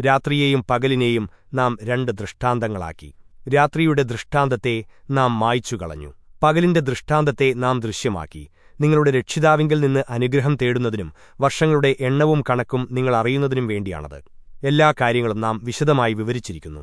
രാത്രിയെയും പകലിനെയും നാം രണ്ട് ദൃഷ്ടാന്തങ്ങളാക്കി. രാത്രിയുടെ ദൃഷ്ടാന്തത്തെ നാം മായ്ച്ചുകളഞ്ഞു പകലിന്റെ ദൃഷ്ടാന്തത്തെ നാം ദൃശ്യമാക്കി. നിങ്ങളുടെ രക്ഷിതാവിങ്കിൽ നിന്ന് അനുഗ്രഹം തേടുന്നതിനും വർഷങ്ങളുടെ എണ്ണവും കണക്കും നിങ്ങൾ അറിയുന്നതിനും വേണ്ടിയാണത്. എല്ലാ കാര്യങ്ങളും നാം വിശദമായി വിവരിച്ചിരിക്കുന്നു.